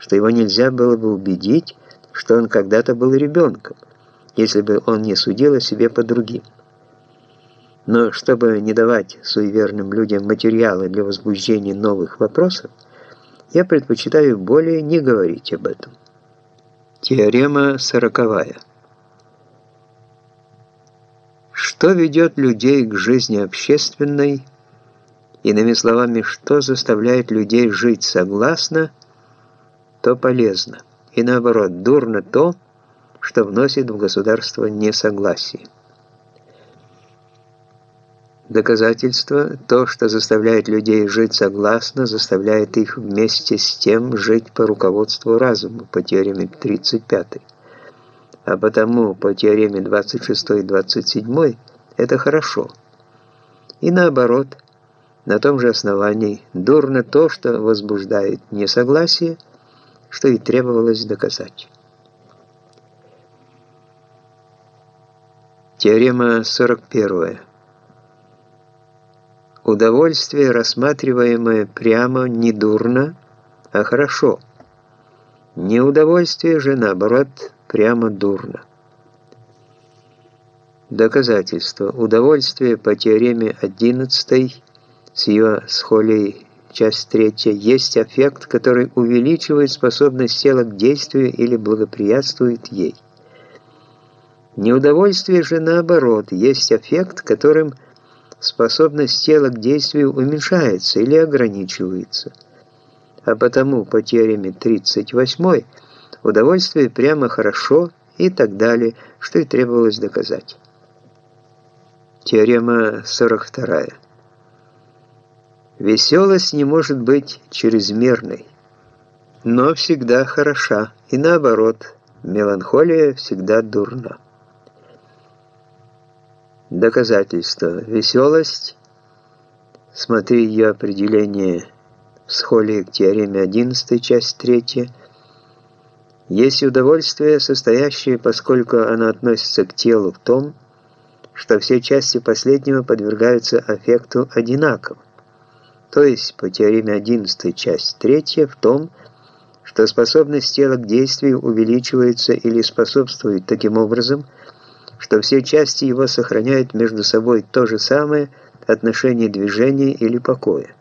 что его нельзя было бы убедить, что он когда-то был ребенком, если бы он не судил о себе по другим. Но чтобы не давать суеверным людям материалы для возбуждения новых вопросов, я предпочитаю более не говорить об этом. Теорема сороковая. Что ведет людей к жизни общественной, иными словами, что заставляет людей жить согласно, то полезно, и наоборот, дурно то, что вносит в государство несогласие. Доказательство – то, что заставляет людей жить согласно, заставляет их вместе с тем жить по руководству разума, по теореме 35. А потому по теореме 26 и 27 это хорошо. И наоборот, на том же основании, дурно то, что возбуждает несогласие, что и требовалось доказать. Теорема 41. Удовольствие, рассматриваемое прямо, не дурно, а хорошо. Неудовольствие же, наоборот, прямо дурно. Доказательство. Удовольствие по теореме 11 с ее схолей, часть 3, есть аффект, который увеличивает способность тела к действию или благоприятствует ей. Неудовольствие же, наоборот, есть аффект, которым – способность тела к действию уменьшается или ограничивается. А потому по теореме 38 удовольствие прямо хорошо и так далее, что и требовалось доказать. Теорема 42. Веселость не может быть чрезмерной, но всегда хороша, и наоборот, меланхолия всегда дурна. Доказательство. Веселость. Смотри ее определение в схоле к теореме 11, часть 3. Есть удовольствие, состоящее, поскольку оно относится к телу в том, что все части последнего подвергаются аффекту одинаково. То есть, по теореме 11, часть 3, в том, что способность тела к действию увеличивается или способствует таким образом, что все части его сохраняют между собой то же самое отношение движения или покоя.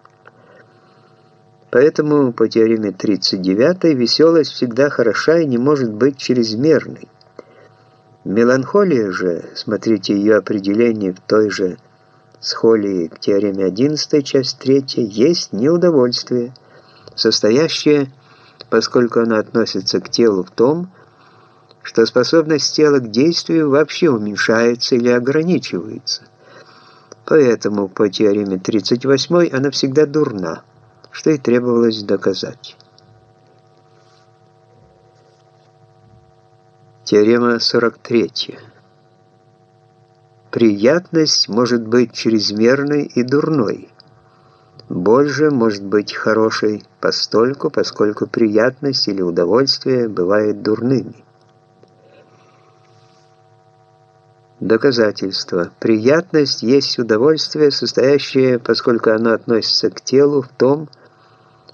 Поэтому по теореме 39 веселость всегда хороша и не может быть чрезмерной. Меланхолия же, смотрите ее определение в той же схолии к теореме 11, часть 3, есть неудовольствие, состоящее, поскольку оно относится к телу в том, что способность тела к действию вообще уменьшается или ограничивается. Поэтому по теореме 38 она всегда дурна, что и требовалось доказать. Теорема 43. Приятность может быть чрезмерной и дурной. Боль же может быть хорошей постольку, поскольку приятность или удовольствие бывают дурными. Доказательство. Приятность есть удовольствие, состоящее, поскольку оно относится к телу, в том,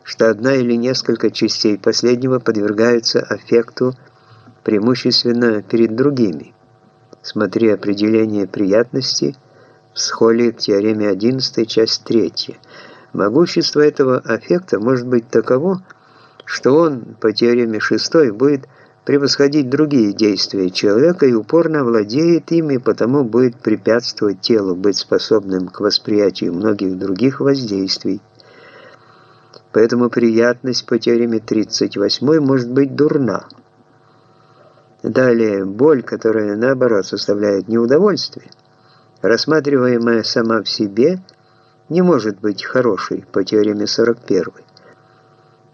что одна или несколько частей последнего подвергаются аффекту преимущественно перед другими. Смотри определение приятности в схоле к теореме 11, часть 3. Могущество этого аффекта может быть таково, что он по теореме 6 будет превосходить другие действия человека и упорно владеет ими, потому будет препятствовать телу быть способным к восприятию многих других воздействий. Поэтому приятность по теореме 38 может быть дурна. Далее, боль, которая наоборот составляет неудовольствие, рассматриваемая сама в себе, не может быть хорошей по теореме 41.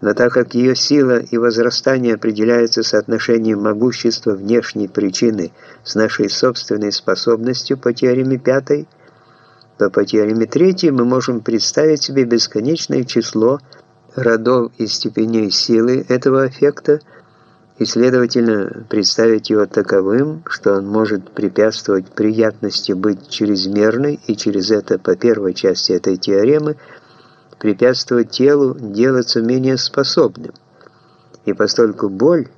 Но так как ее сила и возрастание определяются соотношением могущества внешней причины с нашей собственной способностью по теореме пятой, то по теореме третьей мы можем представить себе бесконечное число родов и степеней силы этого эффекта и, следовательно, представить его таковым, что он может препятствовать приятности быть чрезмерной и через это по первой части этой теоремы – препятствовать телу делаться менее способным. И постольку боль